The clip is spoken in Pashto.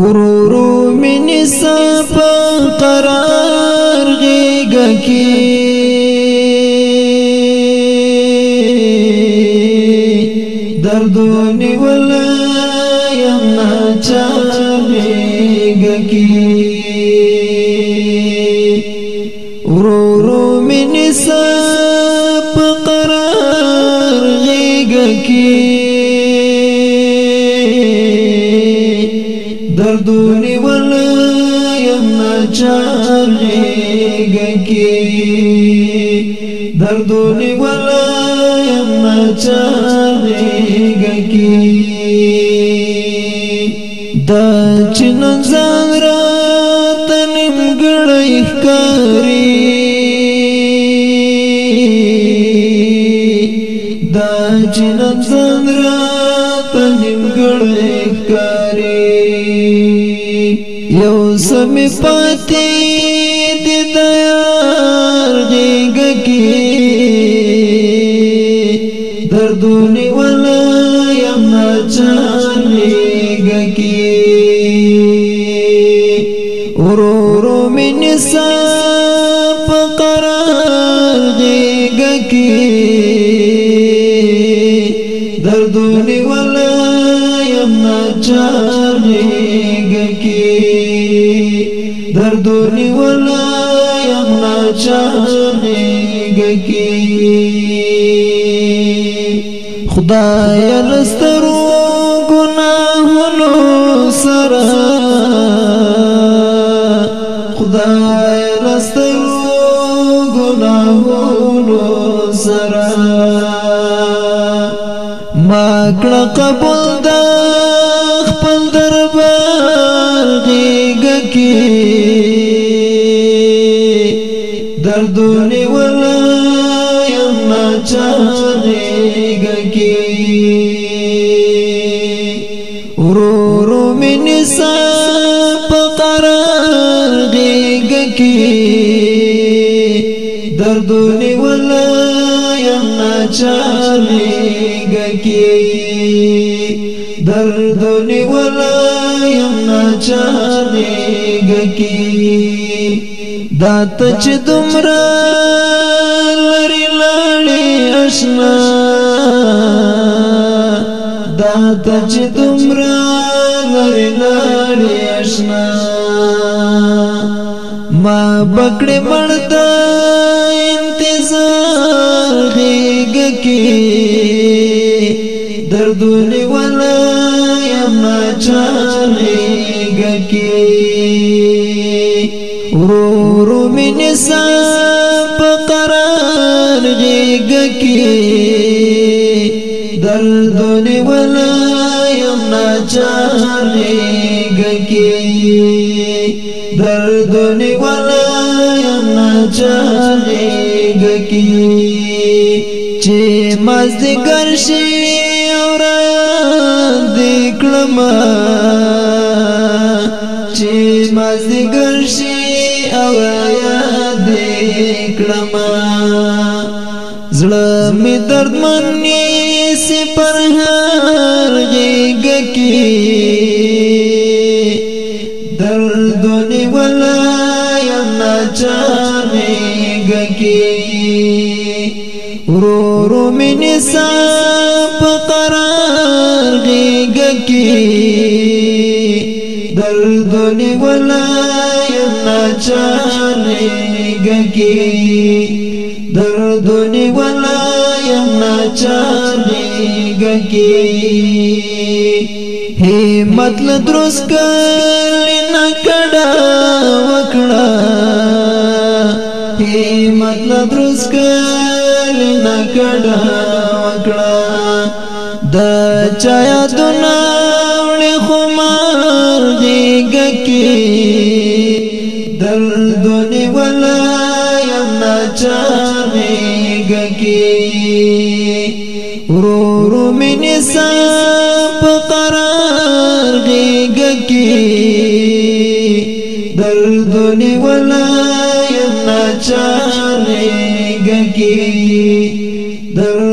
ورورو منی سپا قرار غیگ کی دردونی ولا یمنا چا غیگ کی ورورو منی سپا قرار غیگ کی دردونی ول یم نچارېګ کی دردونی ول یم نچارېګ کی د چنن زنګ را تنم ګړې ښکاری د چنن زنګ را یو سم پاتې د دیار غېږ کې دردونی ولا یم چلېږ کې ورورو مې نسا فقرار غېږ کې دردونی ولا نچارېږه کې دردونی ولا یم نچارېږه کې خدای لسترو ګناهونو سره خدای لسترو ګناهونو سره ما کړه قبول ده غیګ کې دردونه ولا یم چا غیګ کې ورور من سپ قرار غیګ کې دردونه ولا یم چا غیګ کې دردونه ولا یم نچانی گکی دا تچ دمرا لری لڑی اشنا دا تچ دمرا لری لڑی اشنا ما بکڑی مڑتا انتظار غیگ کی دردونی نچلېږه کې ورو ورو مې نسا په قرار غېږه کې درد نیولا یم نچلېږه کې درد نیولا یم نچلېږه کې چې مزدګر شي ما چې مازګر شي او یاد کړم زړه می درد منی سي پر هر غېګ کې درد نه ولا یم چاغېګ کې ورو ورو می نسا په قرار دردونی ولایم ناچانېږي دردونی ولایم ناچانېږي همت له درست کړې نه کړه وکړه همت له درست کړې نه کړه وکړه د چا یادونه دونی ولایم ناچارمی گکی رو رو می نسا پقرار غیگکی دردونی ولایم ناچارمی گکی درد